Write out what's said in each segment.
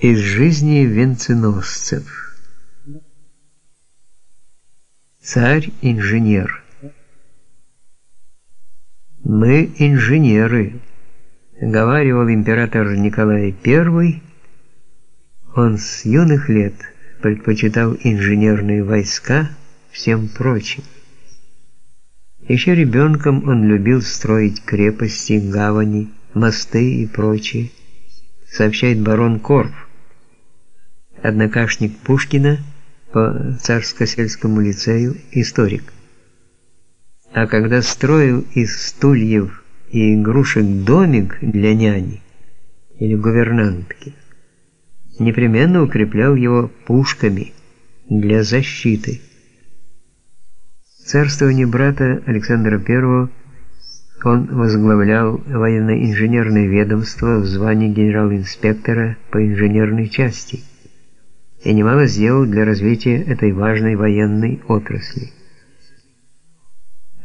Из жизни венценосцев. Царь-инженер. Мы инженеры, говаривал император Николай I. Он с юных лет предпочитал инженерные войска всем прочим. Еще ребенком он любил строить крепости, гавани, мосты и прочее, сообщает барон Корф однокашник Пушкина по Царско-сельскому лицею, историк. А когда строил из стульев и игрушек домик для няни или гувернантки, непременно укреплял его пушками для защиты. Царствование брата Александра I он возглавлял военно-инженерное ведомство в звании генерал-инспектора по инженерной части и немало сделал для развития этой важной военной отрасли.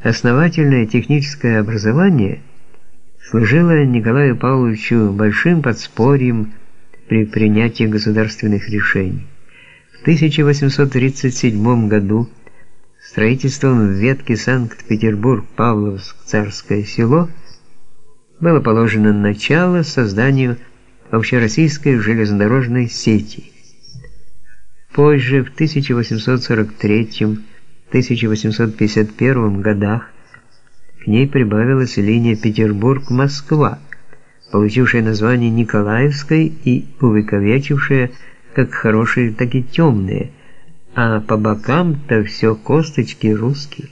Основательное техническое образование служило Николаю Павловичу большим подспорьем при принятии государственных решений. В 1837 году строительством ветки Санкт-Петербург-Павловск-Царское село было положено начало созданию общероссийской железнодорожной сети – Позже, в 1843-1851 годах, к ней прибавилась линия Петербург-Москва, получившая название Николаевской и увековечившая как хорошие, так и темные, а по бокам-то все косточки русские.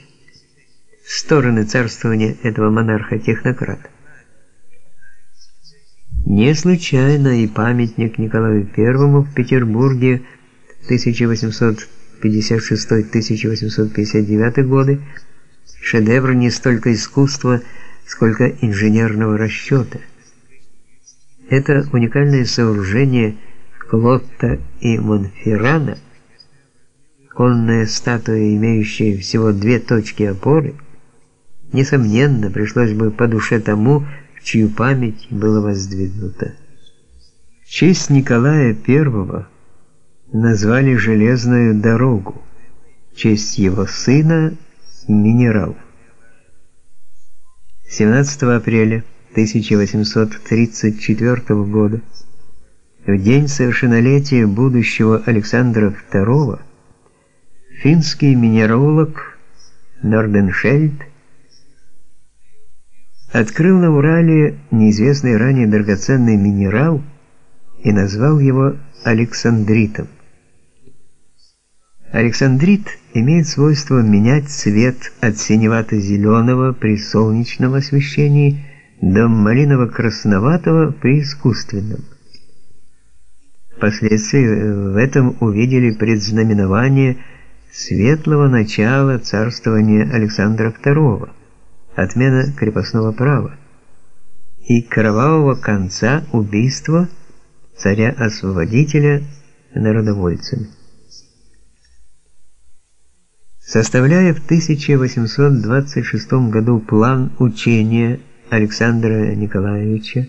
Стороны царствования этого монарха-технократа. Не случайно и памятник Николаю I в Петербурге – 1856-1859 годы шедевр не столько искусства, сколько инженерного расчета. Это уникальное сооружение Клотта и Монферрана, конная статуя, имеющая всего две точки опоры, несомненно, пришлось бы по душе тому, в чью память было воздвигнуто. В честь Николая I назвали железную дорогу в честь его сына Минерал. 17 апреля 1834 года, в день совершеннолетия будущего Александра II, финский минералог Норденшельд открыл на Урале неизвестный ранее драгоценный минерал и назвал его александритом. Александрит имеет свойство менять цвет от синевато-зеленого при солнечном освещении до малиново-красноватого при искусственном. Впоследствии в этом увидели предзнаменование светлого начала царствования Александра II, отмена крепостного права, и кровавого конца убийства царя-освободителя народовольцами составляя в 1826 году план учения Александра Николаевича,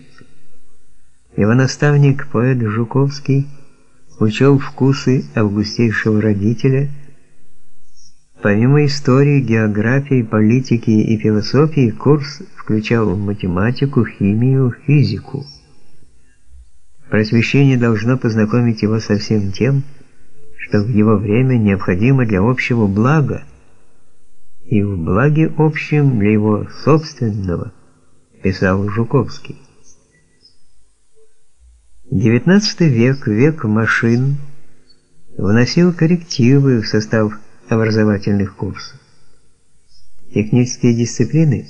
его наставник, поэт Жуковский, учел вкусы августейшего родителя. Помимо истории, географии, политики и философии, курс включал математику, химию, физику. Просвещение должно познакомить его со всем тем, что в его время необходимо для общего блага, и в благе общем для его собственного, писал Жуковский. XIX век, век машин, вносил коррективы в состав образовательных курсов. Технические дисциплины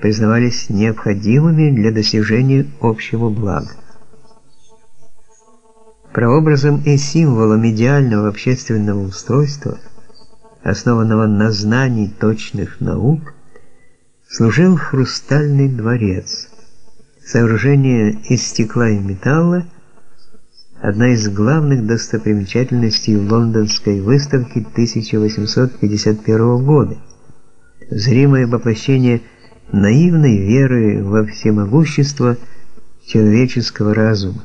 признавались необходимыми для достижения общего блага. Прообразом и символом идеального общественного устройства, основанного на знании точных наук, служил хрустальный дворец. Сооружение из стекла и металла одна из главных достопримечательностей лондонской выставки 1851 года. Зримое воплощение наивной веры во всемогущество человеческого разума.